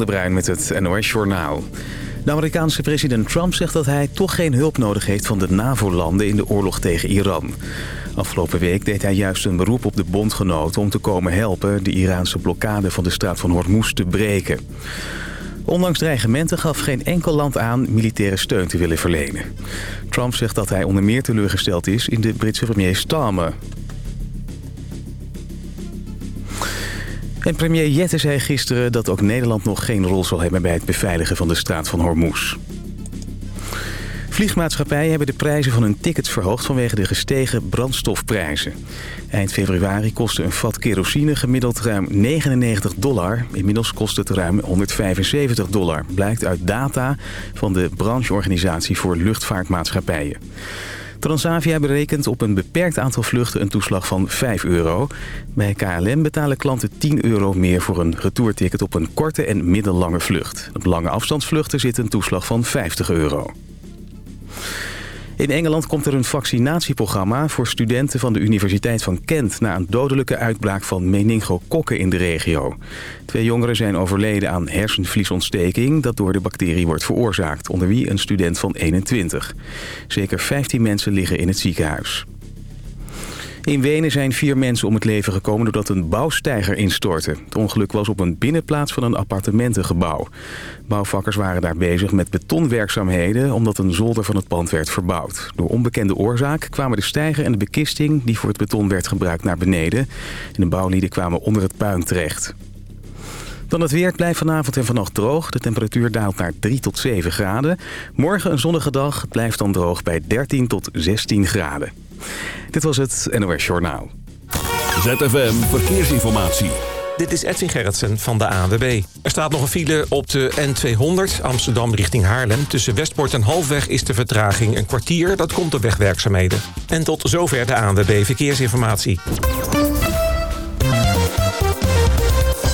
de Bruin met het NOS Journaal. De Amerikaanse president Trump zegt dat hij toch geen hulp nodig heeft van de NAVO-landen in de oorlog tegen Iran. Afgelopen week deed hij juist een beroep op de bondgenoten om te komen helpen de Iraanse blokkade van de straat van Hormuz te breken. Ondanks dreigementen gaf geen enkel land aan militaire steun te willen verlenen. Trump zegt dat hij onder meer teleurgesteld is in de Britse premier Starmer. En premier Jette zei gisteren dat ook Nederland nog geen rol zal hebben... bij het beveiligen van de straat van Hormuz. Vliegmaatschappijen hebben de prijzen van hun tickets verhoogd vanwege de gestegen brandstofprijzen. Eind februari kostte een vat kerosine gemiddeld ruim 99 dollar. Inmiddels kost het ruim 175 dollar, blijkt uit data van de brancheorganisatie voor luchtvaartmaatschappijen. Transavia berekent op een beperkt aantal vluchten een toeslag van 5 euro. Bij KLM betalen klanten 10 euro meer voor een retourticket op een korte en middellange vlucht. Op lange afstandsvluchten zit een toeslag van 50 euro. In Engeland komt er een vaccinatieprogramma voor studenten van de Universiteit van Kent... na een dodelijke uitbraak van meningokokken in de regio. Twee jongeren zijn overleden aan hersenvliesontsteking... dat door de bacterie wordt veroorzaakt, onder wie een student van 21. Zeker 15 mensen liggen in het ziekenhuis. In Wenen zijn vier mensen om het leven gekomen doordat een bouwsteiger instortte. Het ongeluk was op een binnenplaats van een appartementengebouw. Bouwvakkers waren daar bezig met betonwerkzaamheden omdat een zolder van het pand werd verbouwd. Door onbekende oorzaak kwamen de steiger en de bekisting die voor het beton werd gebruikt naar beneden. En de bouwlieden kwamen onder het puin terecht. Dan het weer blijft vanavond en vannacht droog. De temperatuur daalt naar 3 tot 7 graden. Morgen een zonnige dag. Blijft dan droog bij 13 tot 16 graden. Dit was het NOS Journaal. ZFM Verkeersinformatie. Dit is Edwin Gerritsen van de ANWB. Er staat nog een file op de N200 Amsterdam richting Haarlem. Tussen Westport en Halfweg is de vertraging een kwartier. Dat komt door wegwerkzaamheden. En tot zover de ANWB Verkeersinformatie.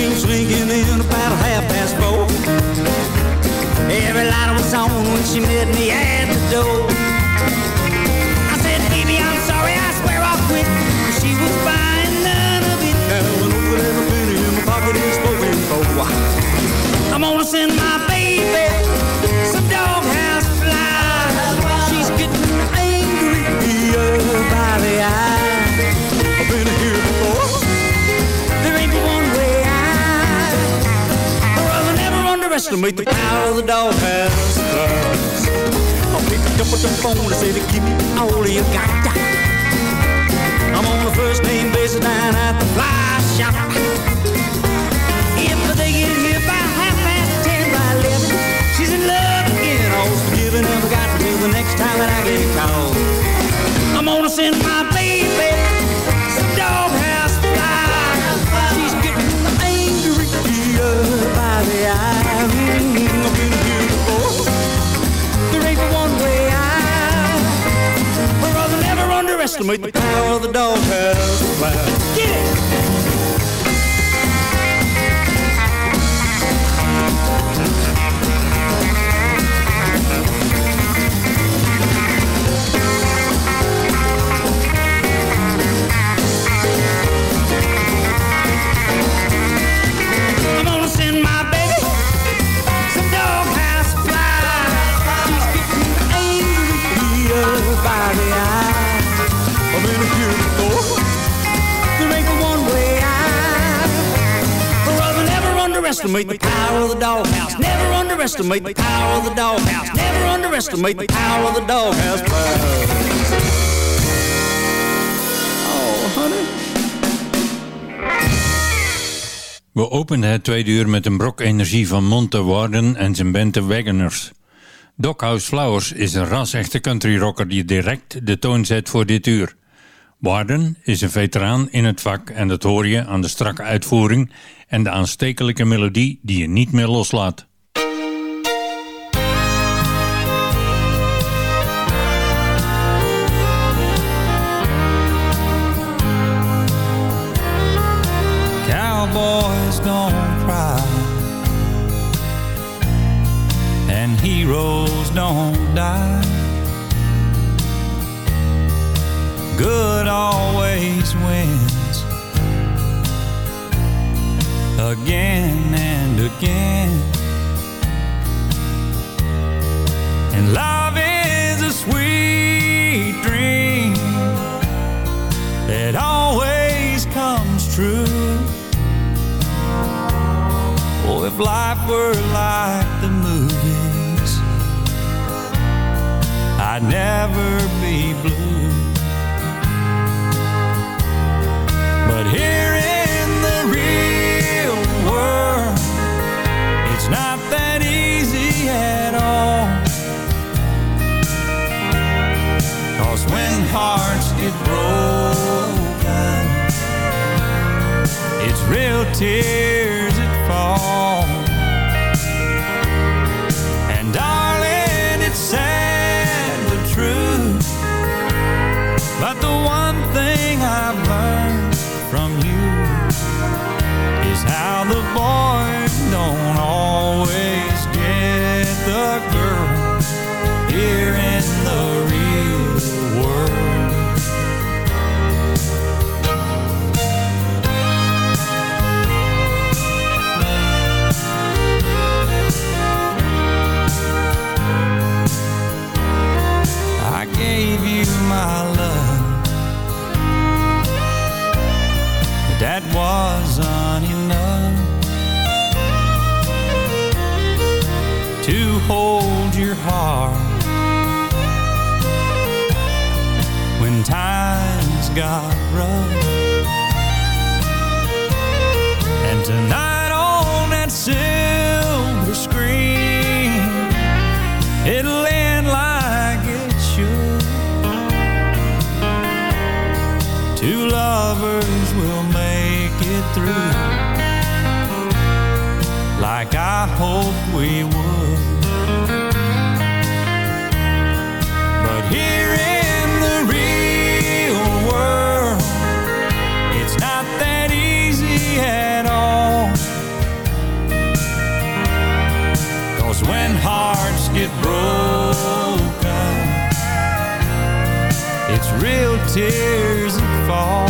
Came swinging in about half past four. Every light was on when she met me at the door. The power of the doghouse. I picked up the phone and said, give me all you got. I'm on the first name basis down at the fly shop. If they get here by half past ten by eleven, she's in love again. All's forgiven and forgotten till the next time that I get called. I'm gonna send my baby underestimate the power of the doghouse fly. Get it! Underestimate the power of the doghouse. Never underestimate the power of the doghouse. Never underestimate the power of the doghouse. Oh, honey. We openden het tweede uur met een brok energie van Monte Warden en zijn band The Wagoners. Doghouse Flowers is een ras-echte country rocker die direct de toon zet voor dit uur. Warden is een veteraan in het vak en dat hoor je aan de strakke uitvoering en de aanstekelijke melodie die je niet meer loslaat. Again and again. And love is a sweet dream. That always comes true. Oh, if life were like the movies, I'd never be blue. Broken, it's real tears that fall. And darling, it's sad but true. But the one thing I've learned from you is how the boys to hold your heart when times got rough. And tonight tears that fall.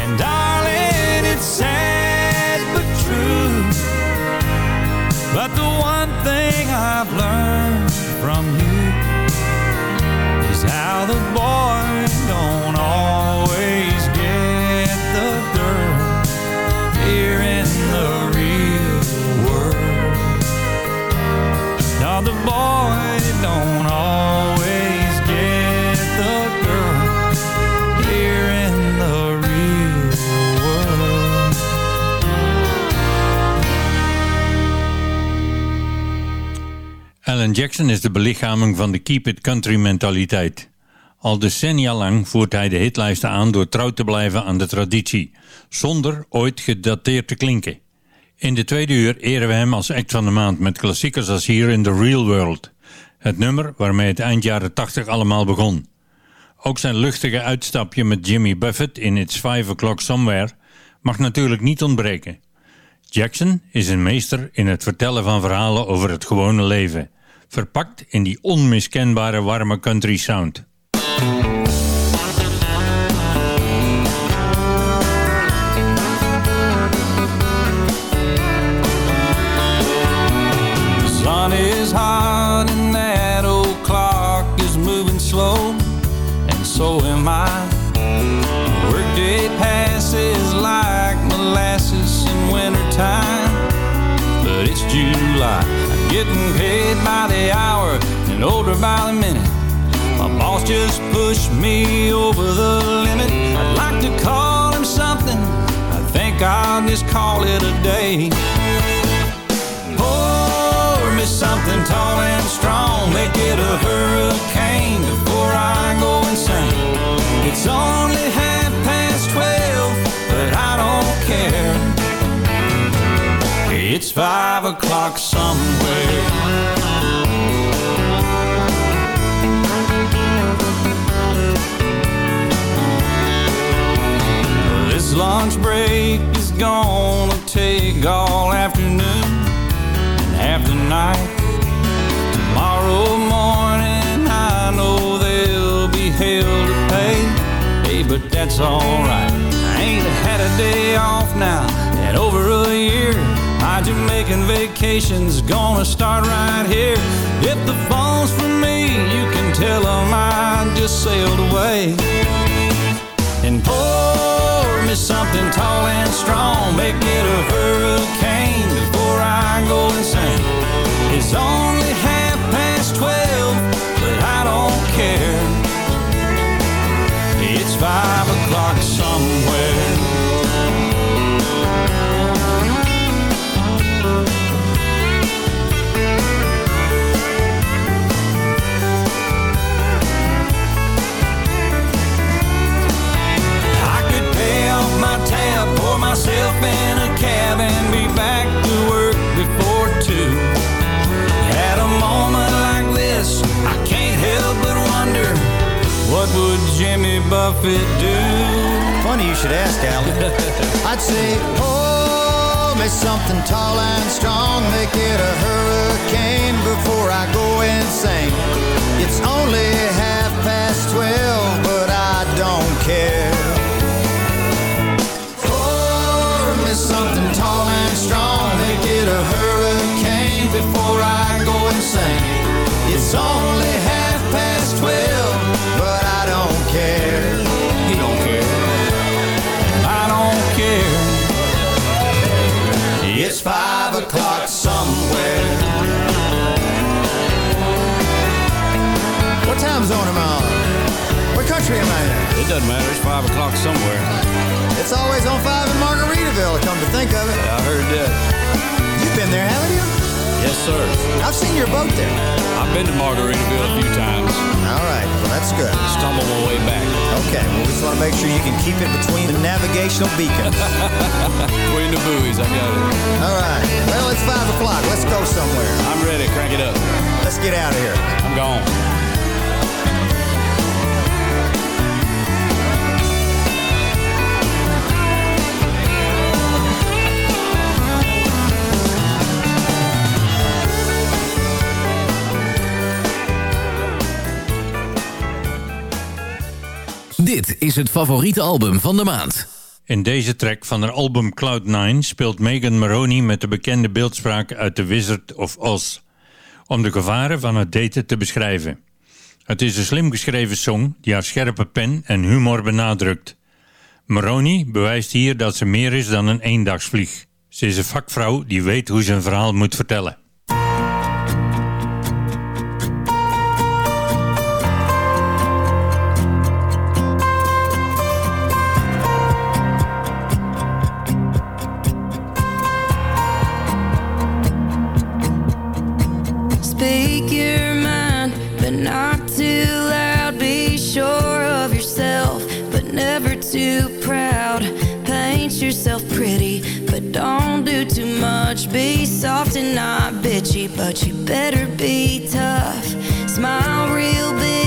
And darling, it's sad but true. But the one thing I've learned from you is how the boy Jackson is de belichaming van de keep it country mentaliteit. Al decennia lang voert hij de hitlijsten aan door trouw te blijven aan de traditie, zonder ooit gedateerd te klinken. In de tweede uur eren we hem als act van de maand met klassiekers als hier in The Real World. Het nummer waarmee het eind jaren 80 allemaal begon. Ook zijn luchtige uitstapje met Jimmy Buffett in It's Five O'Clock Somewhere mag natuurlijk niet ontbreken. Jackson is een meester in het vertellen van verhalen over het gewone leven, verpakt in die onmiskenbare warme country sound. By the minute. My boss just pushed me over the limit. I'd like to call him something. I think I'll just call it a day. Pour me something tall and strong. Make it a hurricane before I go insane. It's only half past twelve, but I don't care. It's five o'clock somewhere. Lunch break is gonna take all afternoon and half the night. Tomorrow morning, I know there'll be hell to pay. Hey, but that's alright. I ain't had a day off now in over a year. My Jamaican vacation's gonna start right here. If the phone's for me, you can tell them I just sailed away and pour me something tall and strong. Make it a hurricane before I go insane. It's only Buffett do? Funny you should ask, Alan. I'd say, oh, pour me something tall and strong, make it a hurricane before I go insane. It's only half past twelve, but I don't care. Country am I in? It doesn't matter. It's five o'clock somewhere. It's always on five in Margaritaville, come to think of it. I heard that. You've been there, haven't you? Yes, sir. I've seen your boat there. I've been to Margaritaville a few times. All right, well, that's good. Stumble my way back. Okay, well, we just want to make sure you can keep it between the navigational beacons. Between the buoys, I got it. All right, well, it's five o'clock. Let's go somewhere. I'm ready. Crank it up. Let's get out of here. I'm gone. Dit is het favoriete album van de maand. In deze track van haar album Cloud9 speelt Megan Maroney met de bekende beeldspraak uit The Wizard of Oz. Om de gevaren van het daten te beschrijven. Het is een slim geschreven song die haar scherpe pen en humor benadrukt. Maroney bewijst hier dat ze meer is dan een eendagsvlieg. Ze is een vakvrouw die weet hoe ze een verhaal moet vertellen. Don't do too much. Be soft and not bitchy, but you better be tough. Smile real big,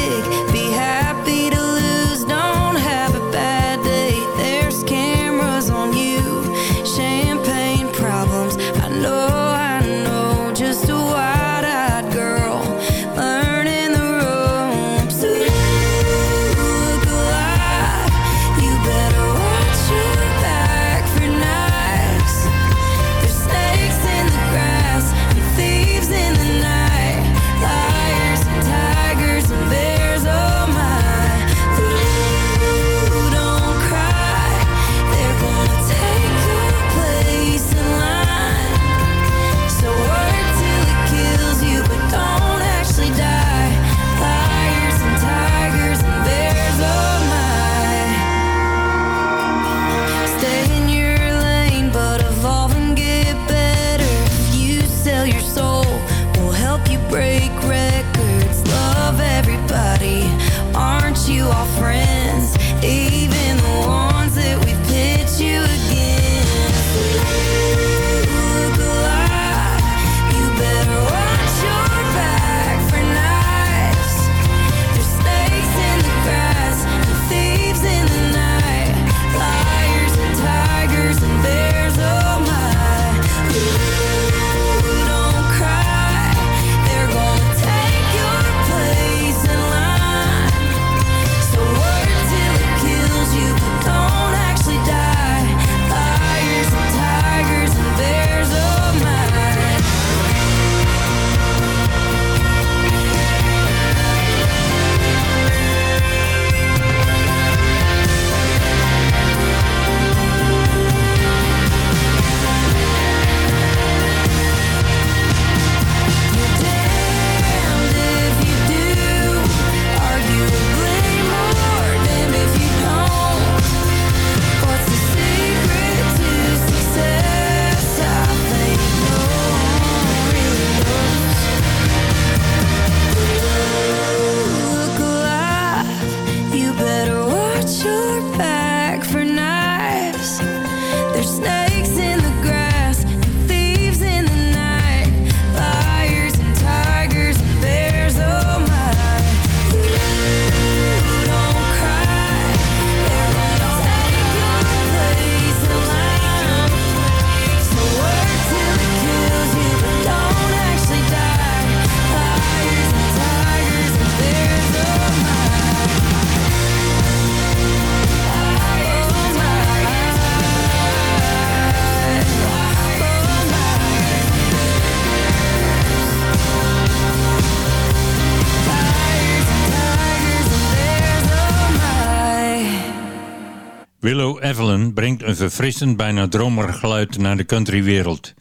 Evelyn brengt een verfrissend, bijna dromerig geluid naar de countrywereld.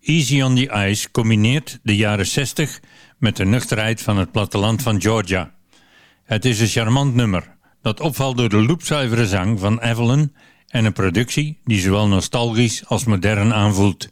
Easy on the Ice combineert de jaren 60 met de nuchterheid van het platteland van Georgia. Het is een charmant nummer dat opvalt door de loopzuivere zang van Evelyn en een productie die zowel nostalgisch als modern aanvoelt.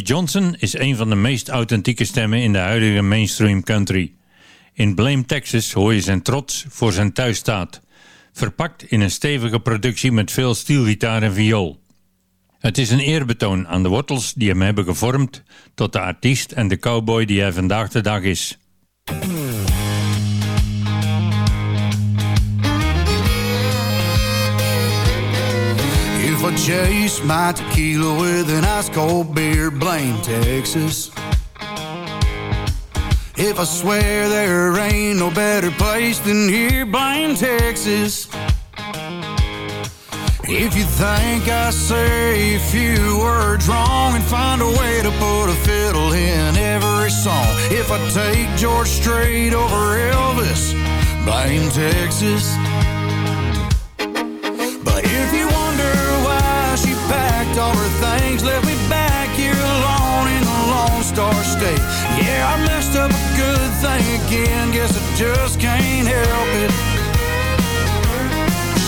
Johnson is een van de meest authentieke stemmen in de huidige mainstream country. In Blame, Texas hoor je zijn trots voor zijn thuisstaat. Verpakt in een stevige productie met veel stielgitaar en viool. Het is een eerbetoon aan de wortels die hem hebben gevormd tot de artiest en de cowboy die hij vandaag de dag is. If I chase my tequila with an ice cold beer, blame Texas. If I swear there ain't no better place than here, blame Texas. If you think I say a few words wrong and find a way to put a fiddle in every song. If I take George Strait over Elvis, blame Texas. Her things, left me back here alone in the Lone Star State. Yeah, I messed up a good thing again. Guess I just can't help it.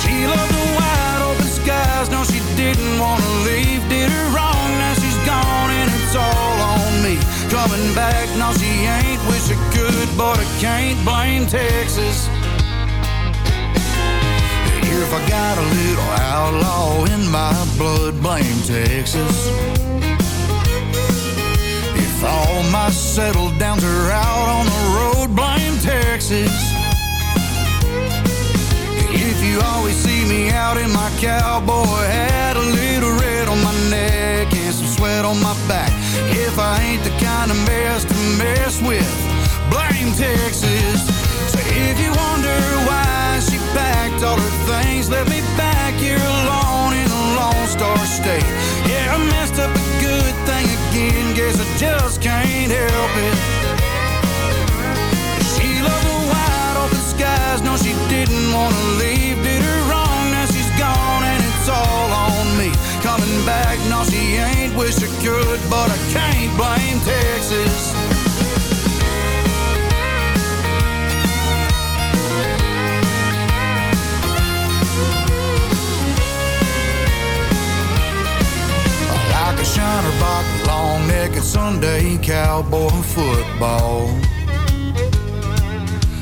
She loved the wide open skies. No, she didn't want to leave. Did her wrong. Now she's gone and it's all on me. Coming back. No, she ain't. Wish I could, but I can't blame Texas. If I got a little outlaw in my blood, blame Texas. If all my settled downs are out on the road, blame Texas. If you always see me out in my cowboy hat, a little red on my neck and some sweat on my back. If I ain't the kind of mess to mess with, blame Texas. So if you wonder why she packed all her things, let me back here alone in a Lone Star State. Yeah, I messed up a good thing again, guess I just can't help it. She loved the wide open skies, no she didn't want to leave, did her wrong, now she's gone and it's all on me. Coming back, no she ain't, wish I could, but I can't blame Texas. Shiner box, long necked Sunday cowboy football.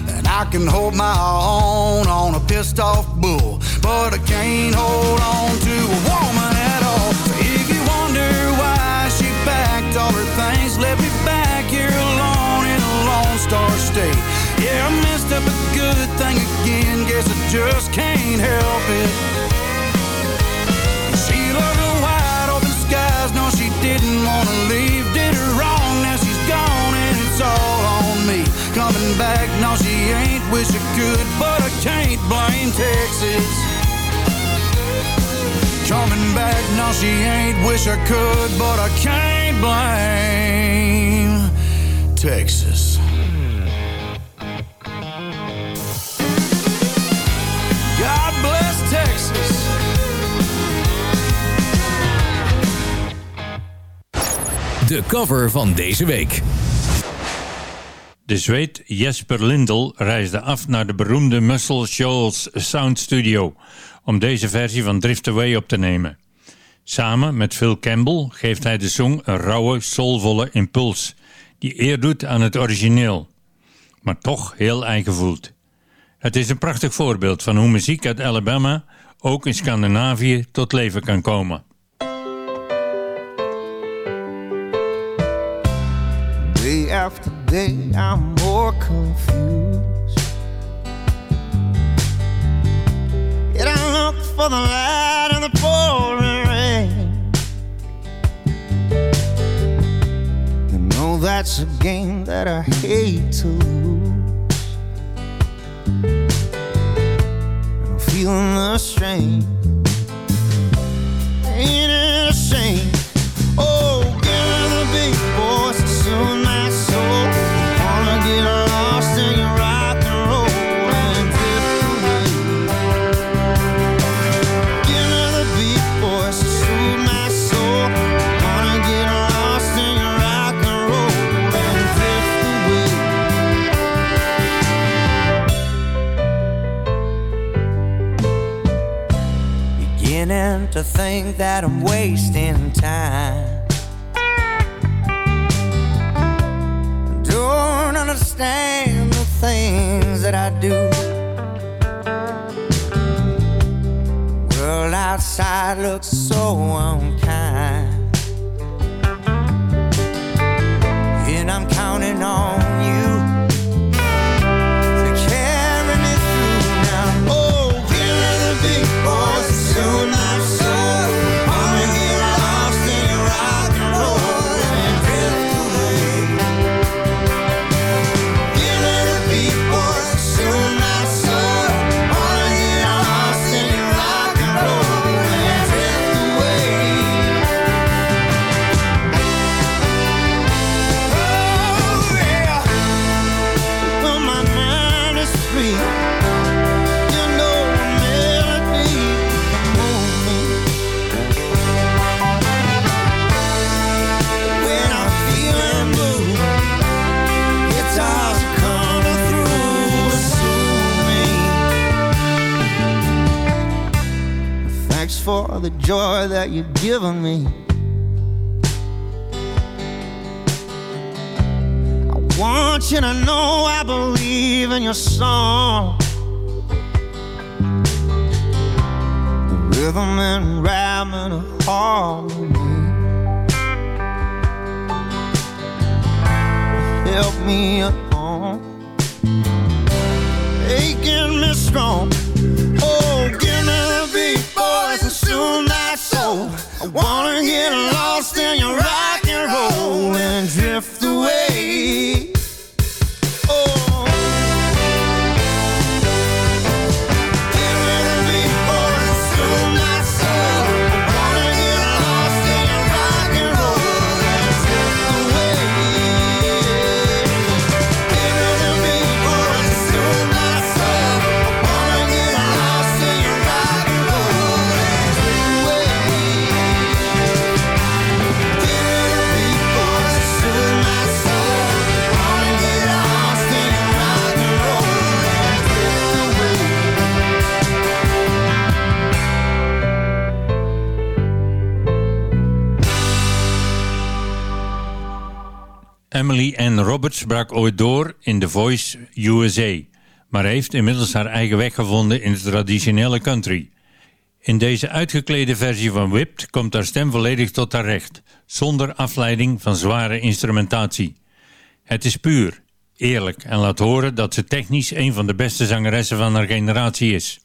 And I can hold my own on a pissed off bull, but I can't hold on to a woman at all. So if you wonder why she packed all her things, let me back here alone in a Lone Star State. Yeah, I messed up a good thing again, guess I just can't help it. Coming back. No, she ain't. Wish I could, but I can't blame Texas. Coming back. No, she ain't. Wish I could, but I can't blame Texas. God bless Texas. De cover van deze week. De Zweed Jesper Lindel reisde af naar de beroemde Muscle Shoals Sound Studio om deze versie van Drift Away op te nemen. Samen met Phil Campbell geeft hij de song een rauwe, soulvolle impuls die eer doet aan het origineel, maar toch heel eigen voelt. Het is een prachtig voorbeeld van hoe muziek uit Alabama ook in Scandinavië tot leven kan komen. After day, I'm more confused. Yet I look for the light in the pouring rain. You know that's a game that I hate to lose. I'm feeling the strain. Ain't it a shame? Beginning to think that I'm wasting time. Don't understand the things that I do. World outside looks so unkind. Joy that you've given me. I want you to know I believe in your song. The rhythm and rhyme and harmony. Help me along, making me strong. Oh, give me the beat, boys, my soul. I wanna get lost in your rock and roll and drift Roberts brak ooit door in The Voice USA, maar heeft inmiddels haar eigen weg gevonden in de traditionele country. In deze uitgeklede versie van Whipped komt haar stem volledig tot haar recht, zonder afleiding van zware instrumentatie. Het is puur, eerlijk en laat horen dat ze technisch een van de beste zangeressen van haar generatie is.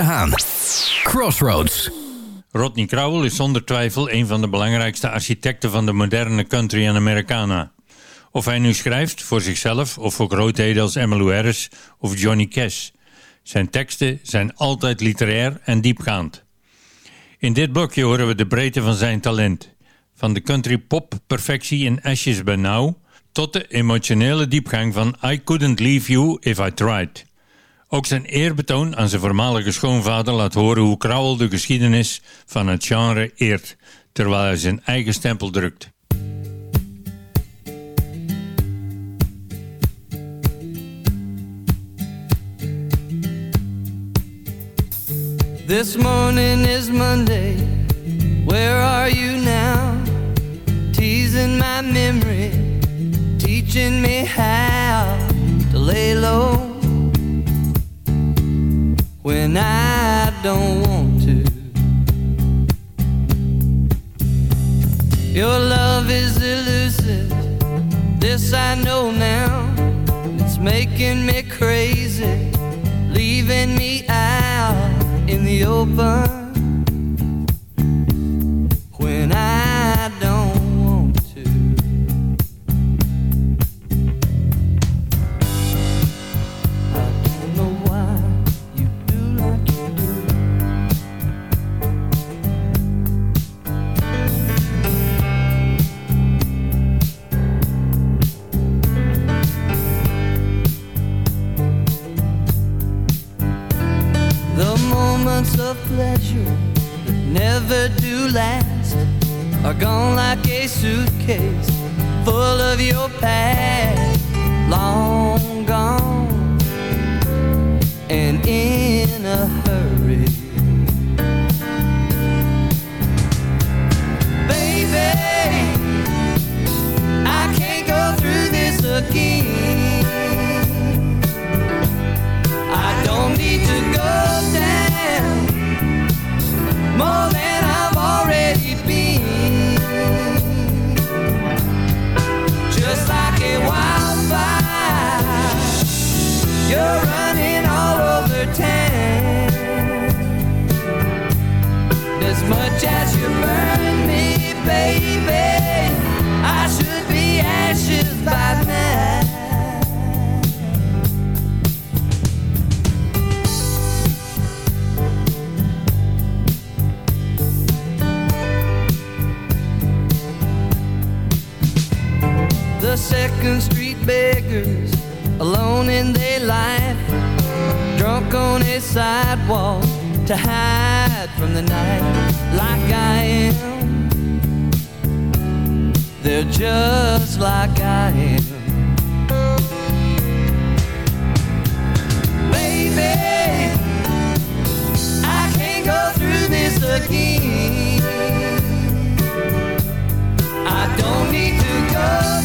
De Haan. Crossroads. Rodney Crowell is zonder twijfel een van de belangrijkste architecten van de moderne country en Americana. Of hij nu schrijft voor zichzelf of voor grootheden als Emmylou Harris of Johnny Cash. Zijn teksten zijn altijd literair en diepgaand. In dit blokje horen we de breedte van zijn talent. Van de country pop perfectie in Ashes by Now tot de emotionele diepgang van I Couldn't Leave You If I Tried. Ook zijn eerbetoon aan zijn voormalige schoonvader laat horen hoe Crowell de geschiedenis van het genre eert, terwijl hij zijn eigen stempel drukt. This morning is Monday. Where are you now? Teasing my memory, teaching me how to lay low when I don't want to. Your love is elusive, this I know now. It's making me crazy, leaving me out in the open when I don't never do last. Are gone like a suitcase full of your past, long gone. And in a baby, I should be ashes by now. The second street beggars, alone in their life, drunk on a sidewalk to hide from the night, like I am. They're just like I am. Baby, I can't go through this again. I don't need to go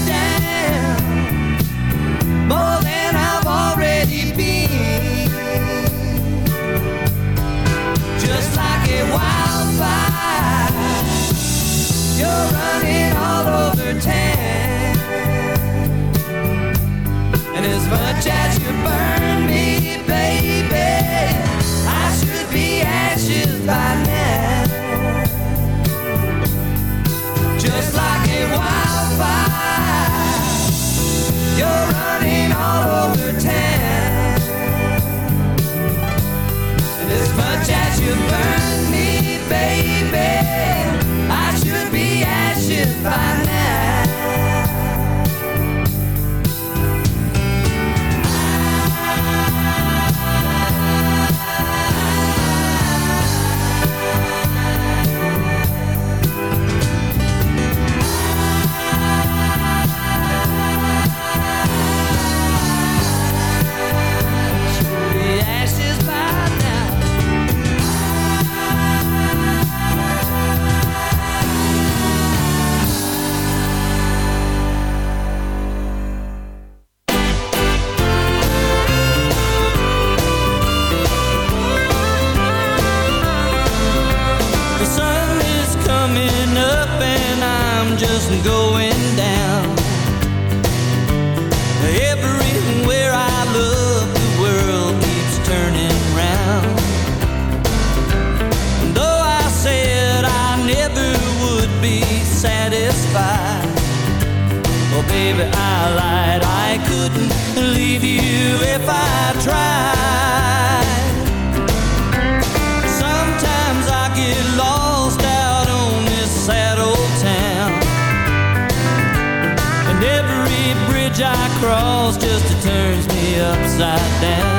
cross just turns me upside down.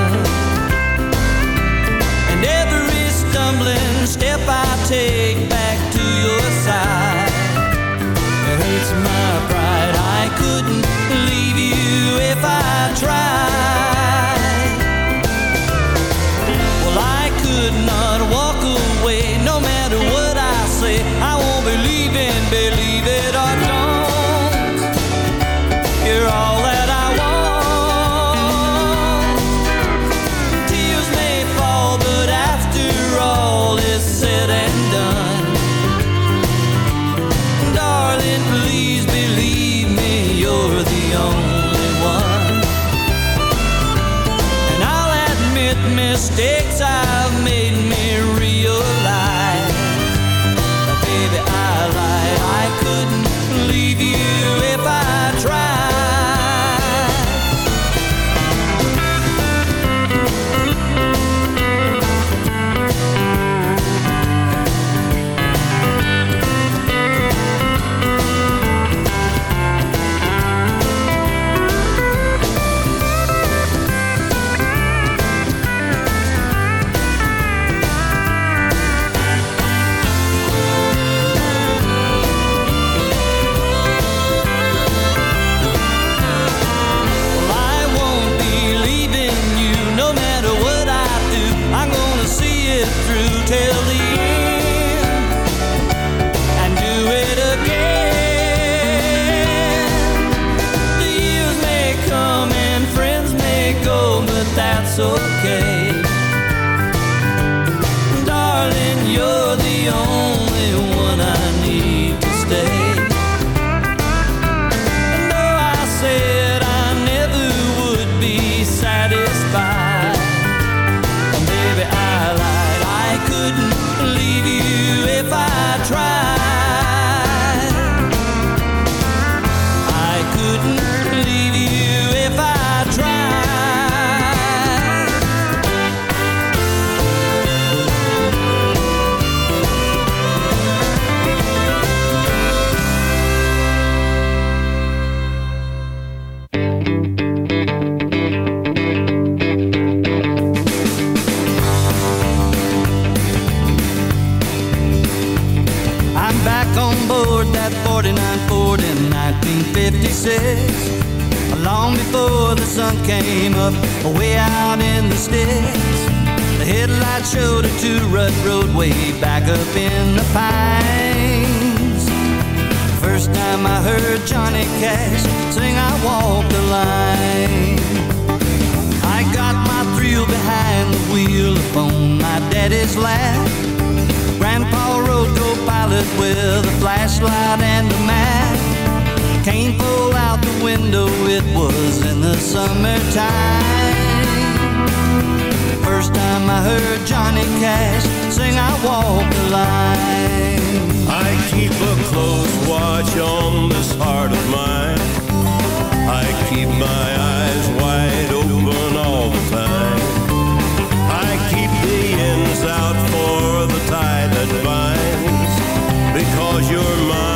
that's okay. Darling, you're the only way out in the sticks. The headlights showed a two-rut road way back up in the pines. First time I heard Johnny Cash sing I Walk the Line. I got my thrill behind the wheel upon my daddy's lap. Grandpa rode co-pilot with a flashlight and a map. Can't pull out the window, it was in the summertime. First time I heard Johnny Cash sing I Walk the Line. I keep a close watch on this heart of mine. I keep my eyes wide open all the time. I keep the ends out for the tide that binds Because you're mine.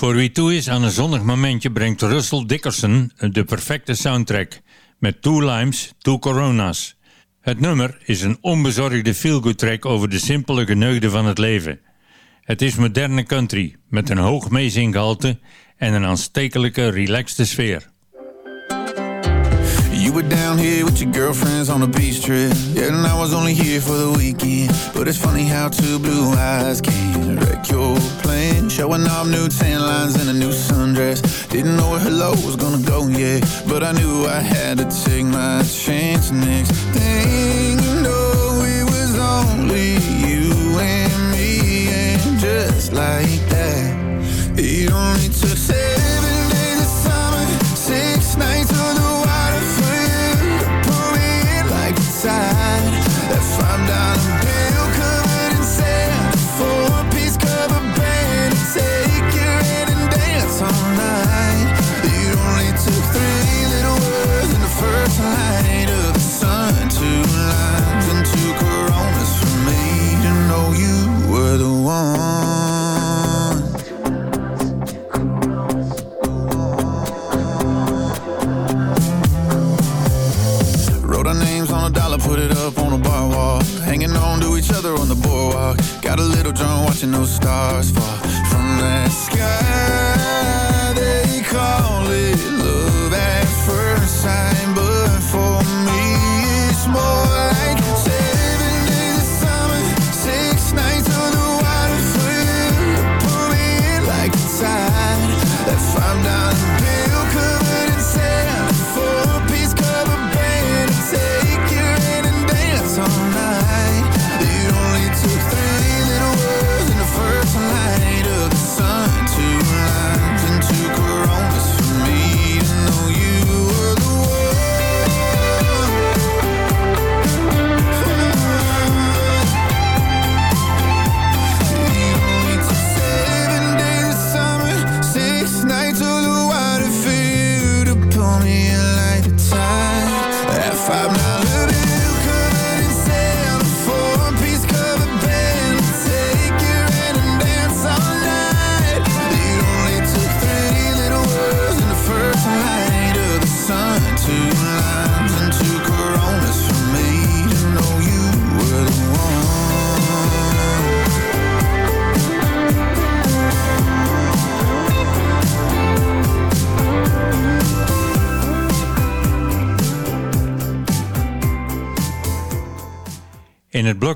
Voor wie toe is aan een zonnig momentje brengt Russell Dickerson de perfecte soundtrack met Two Limes, Two Coronas. Het nummer is een onbezorgde feel-good track over de simpele geneugden van het leven. Het is moderne country met een hoog meezinggehalte en een aanstekelijke relaxte sfeer. You were down here with your girlfriends on a beach trip. Yeah, and I was only here for the weekend. But it's funny how two blue eyes can wreck your plan. Showing off new tan lines and a new sundress. Didn't know where hello was gonna go yet. But I knew I had to take my chance next thing you know, it was only you and me. And just like that, it only took seven watching those stars fall from the sky.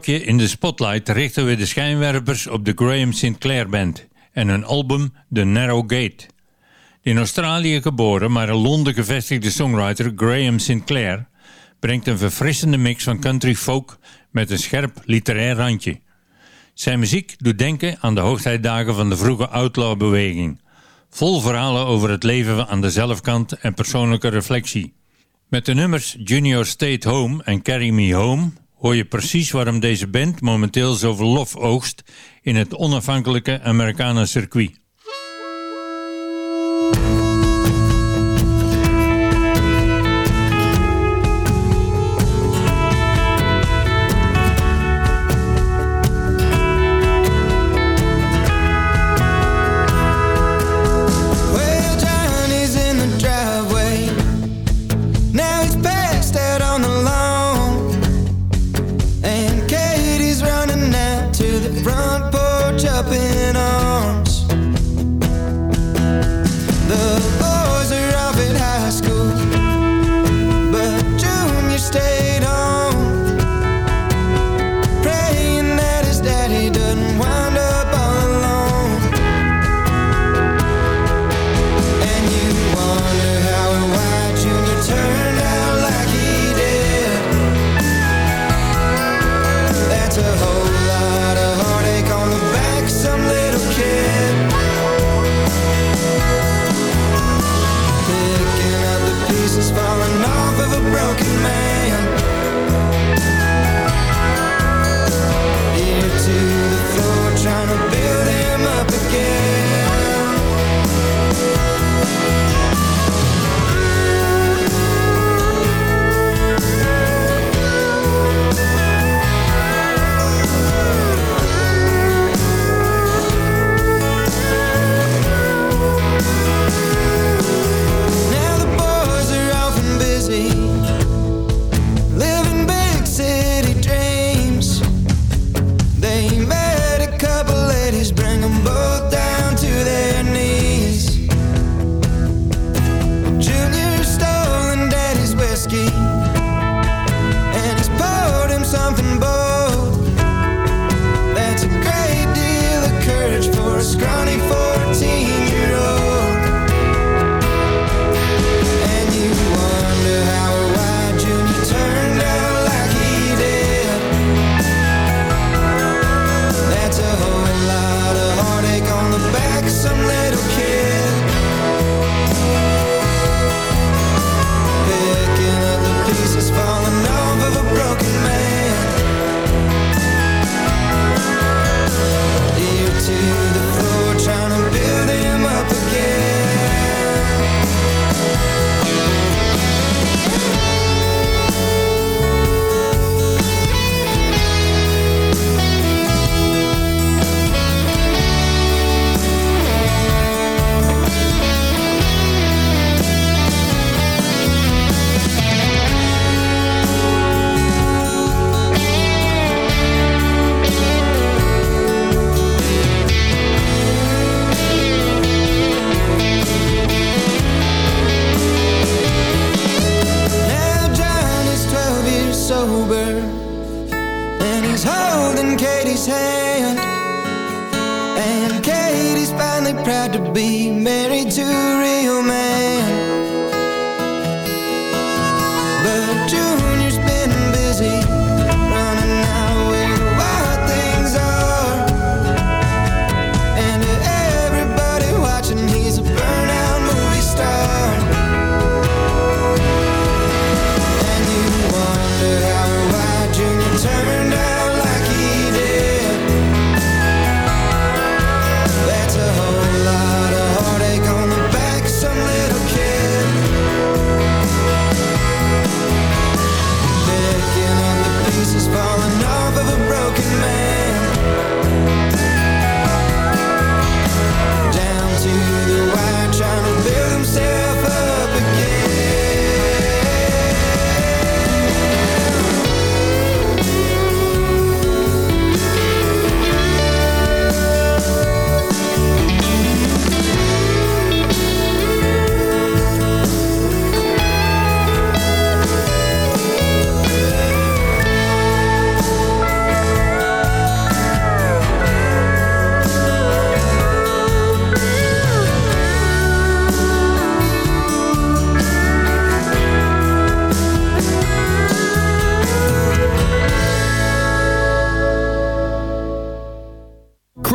In de Spotlight richten we de schijnwerpers op de Graham Sinclair Band en hun album The Narrow Gate. De in Australië geboren, maar in Londen gevestigde songwriter Graham Sinclair brengt een verfrissende mix van country folk met een scherp literair randje. Zijn muziek doet denken aan de hoogtijdagen van de vroege outlaw-beweging. Vol verhalen over het leven aan de zelfkant en persoonlijke reflectie. Met de nummers Junior State Home en Carry Me Home hoor je precies waarom deze band momenteel zoveel lof oogst in het onafhankelijke Americana circuit. but you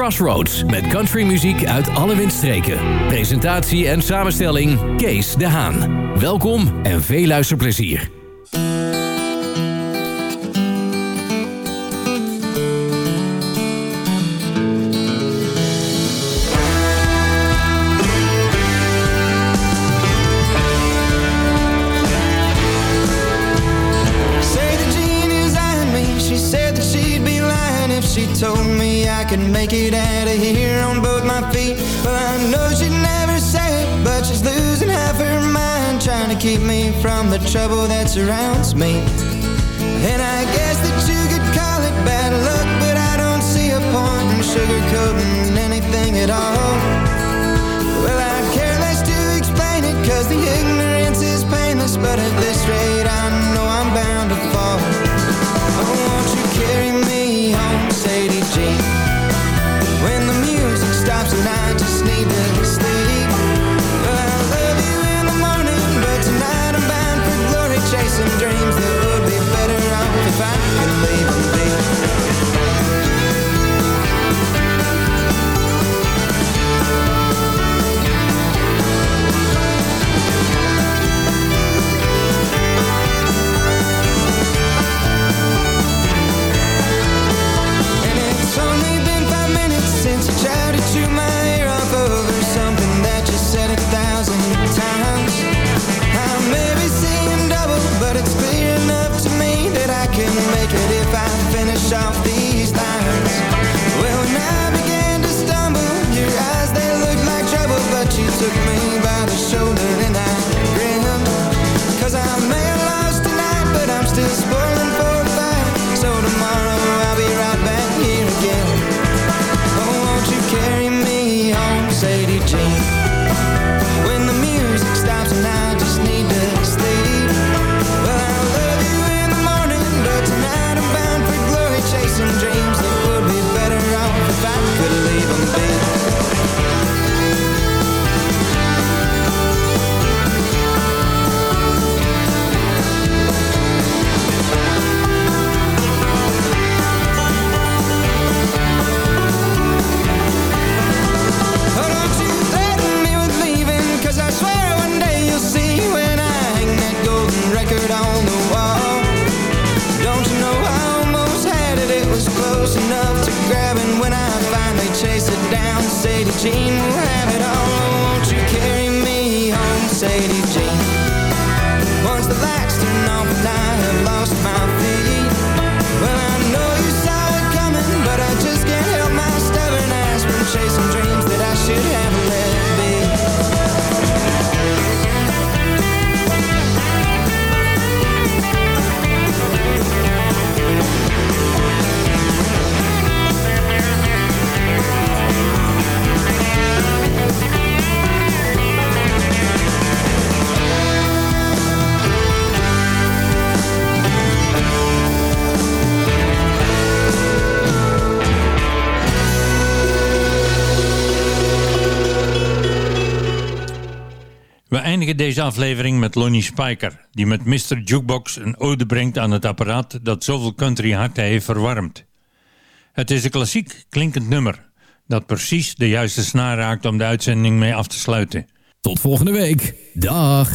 Crossroads met countrymuziek uit alle windstreken. Presentatie en samenstelling Kees de Haan. Welkom en veel luisterplezier. get out of here on both my feet. But I know she'd never say it, but she's losing half her mind, trying to keep me from the trouble that surrounds me. And I guess that you could call it bad luck, but I don't see a point in sugarcoating anything at all. Well, I care less to explain it, cause the ignorance is painless, but at this rate I know I'm bound to fall. chasing dreams that would be better off if I could leave. took me deze aflevering met Lonnie Spiker, die met Mr. Jukebox een ode brengt aan het apparaat dat zoveel country harten heeft verwarmd. Het is een klassiek klinkend nummer, dat precies de juiste snaar raakt om de uitzending mee af te sluiten. Tot volgende week. Dag.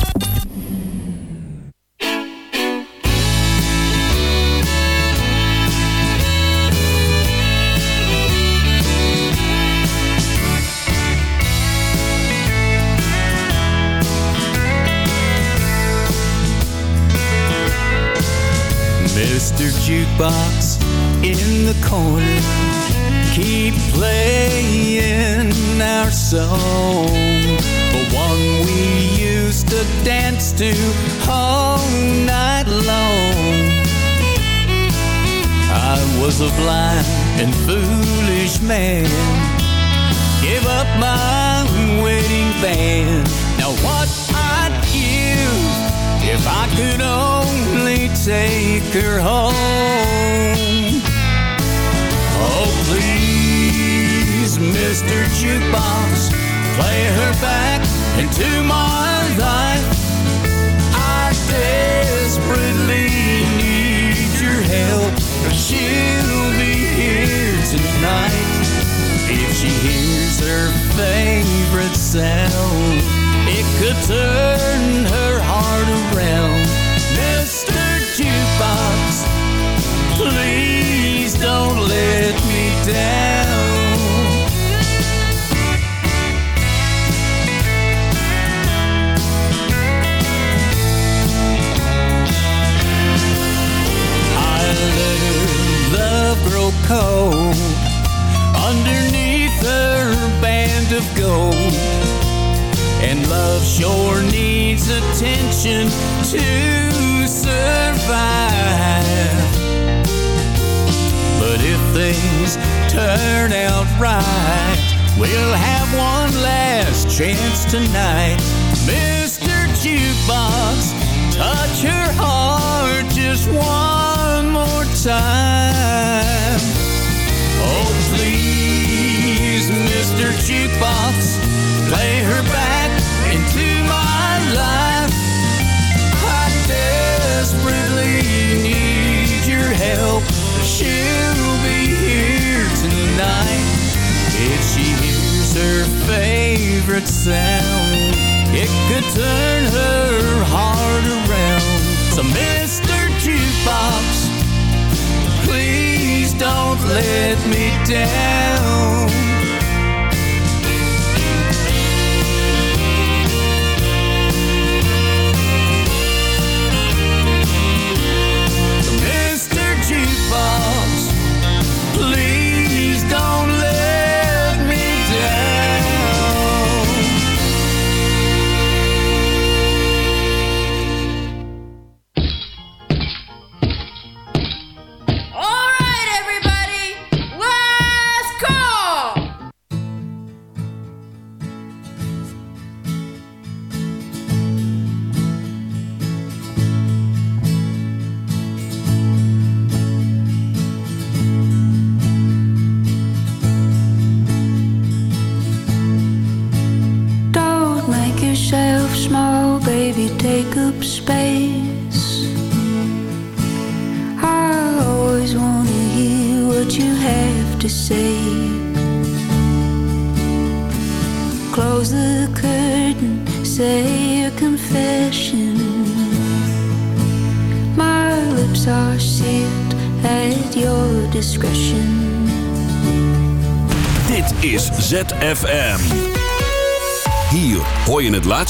Jukebox in the corner, keep playing our song. The one we used to dance to all night long. I was a blind and foolish man. Give up my wedding band. Now give if I could only take her home. Oh, please, Mr. Jukebox, play her back into my life. I desperately need your help. She'll be here tonight. If she hears her favorite sound, it could turn her heart around. Mr. Jukebox, please don't let me down. I let her love grow cold underneath her band of gold. And love sure needs attention to survive. But if things turn out right, we'll have one last chance tonight. Mr. Jukebox, touch her heart just one more time. Oh, please, Mr. Jukebox, play her back her favorite sound, it could turn her heart around. So, Mr. Jukebox, please don't let me down.